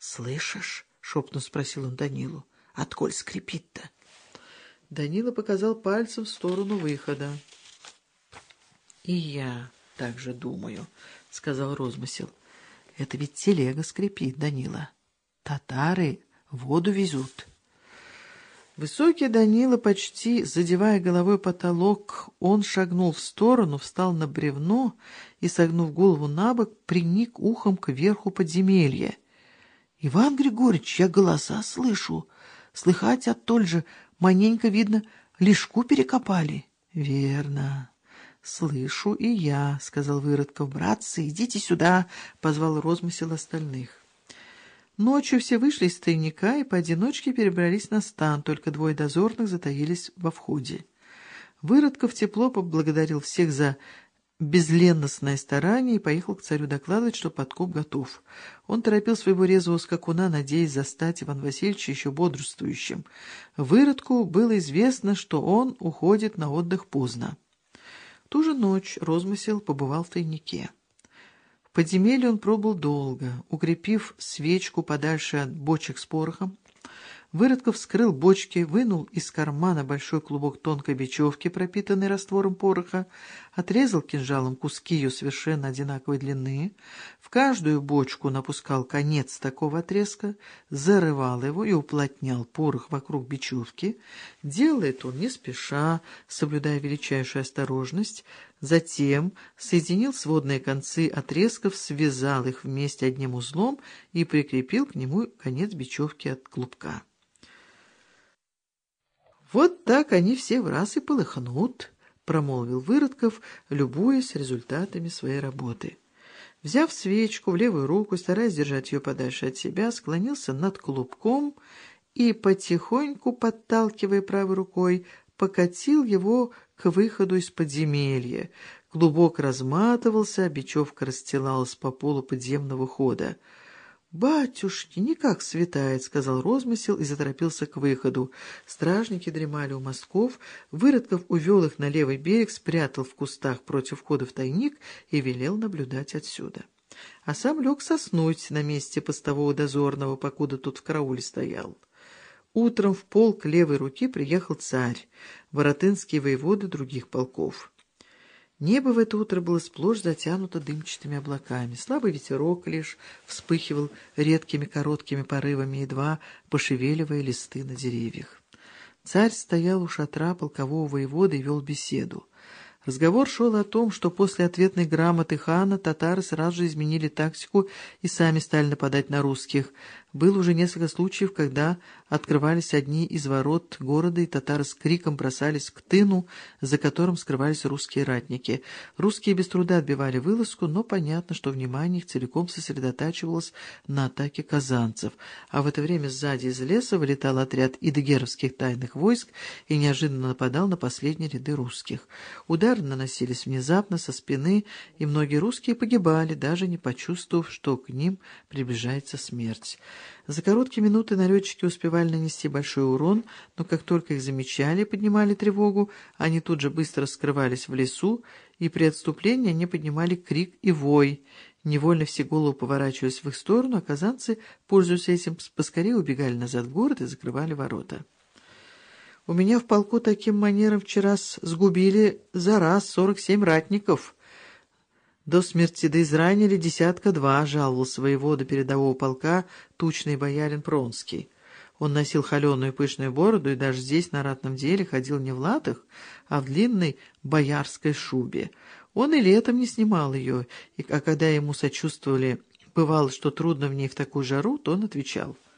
Слышишь? — шепотом спросил он Данилу. — Отколь скрипит-то? Данила показал пальцем в сторону выхода. — И я так же думаю, — сказал Розмысел. — Это ведь телега скрипит, Данила. Татары воду везут. Высокий Данила, почти задевая головой потолок, он шагнул в сторону, встал на бревно и, согнув голову на бок, приник ухом к верху подземелья. — Иван Григорьевич, я голоса слышу. Слыхать оттоль же, маненько, видно, лишку перекопали. — Верно. Слышу и я, — сказал Выродков. — Братцы, идите сюда, — позвал розмысел остальных. Ночью все вышли из тайника и поодиночке перебрались на стан, только двое дозорных затаились во входе. Выродков тепло поблагодарил всех за безленностное старание и поехал к царю докладывать, что подкоп готов. Он торопил своего резвого скакуна, надеясь застать Иван Васильевича еще бодрствующим. Выродку было известно, что он уходит на отдых поздно. Ту же ночь розмысел побывал в тайнике. В подземелье он пробыл долго, укрепив свечку подальше от бочек с порохом. Выродков вскрыл бочки, вынул из кармана большой клубок тонкой бечевки, пропитанный раствором пороха, отрезал кинжалом куски ее совершенно одинаковой длины, в каждую бочку напускал конец такого отрезка, зарывал его и уплотнял порох вокруг бечевки. Делает он не спеша, соблюдая величайшую осторожность, затем соединил сводные концы отрезков, связал их вместе одним узлом и прикрепил к нему конец бечевки от клубка. «Вот так они все в раз и полыхнут», — промолвил Выродков, любуясь результатами своей работы. Взяв свечку в левую руку, стараясь держать ее подальше от себя, склонился над клубком и, потихоньку подталкивая правой рукой, покатил его к выходу из подземелья. Клубок разматывался, а бечевка расстилалась по полу подземного хода. «Батюшки, никак светает», — сказал розмысел и заторопился к выходу. Стражники дремали у мостков, Выродков увел их на левый берег, спрятал в кустах против входа в тайник и велел наблюдать отсюда. А сам лег соснуть на месте постового дозорного, покуда тут в карауле стоял. Утром в полк левой руки приехал царь, воротынские воеводы других полков. Небо в это утро было сплошь затянуто дымчатыми облаками. Слабый ветерок лишь вспыхивал редкими короткими порывами, едва пошевеливая листы на деревьях. Царь стоял у шатра полкового воевода и вел беседу. Разговор шел о том, что после ответной грамоты хана татары сразу же изменили тактику и сами стали нападать на русских. Было уже несколько случаев, когда открывались одни из ворот города, и татары с криком бросались к тыну, за которым скрывались русские ратники. Русские без труда отбивали вылазку, но понятно, что внимание их целиком сосредотачивалось на атаке казанцев. А в это время сзади из леса вылетал отряд идегеровских тайных войск и неожиданно нападал на последние ряды русских. Удары наносились внезапно, со спины, и многие русские погибали, даже не почувствовав, что к ним приближается смерть. За короткие минуты налетчики успевали нанести большой урон, но как только их замечали и поднимали тревогу, они тут же быстро скрывались в лесу, и при отступлении они поднимали крик и вой. Невольно все головы поворачиваясь в их сторону, а казанцы, пользуясь этим, поскорее убегали назад в город и закрывали ворота. У меня в полку таким манером вчера сгубили за раз сорок семь ратников — до смерти да изранили десятка-два, жаловался воевода передового полка тучный боярин Пронский. Он носил холеную пышную бороду и даже здесь, на ратном деле, ходил не в латах, а в длинной боярской шубе. Он и летом не снимал ее, и, а когда ему сочувствовали, бывало, что трудно в ней в такую жару, то он отвечал —